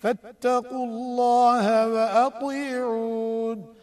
فاتقوا الله وأطيعون.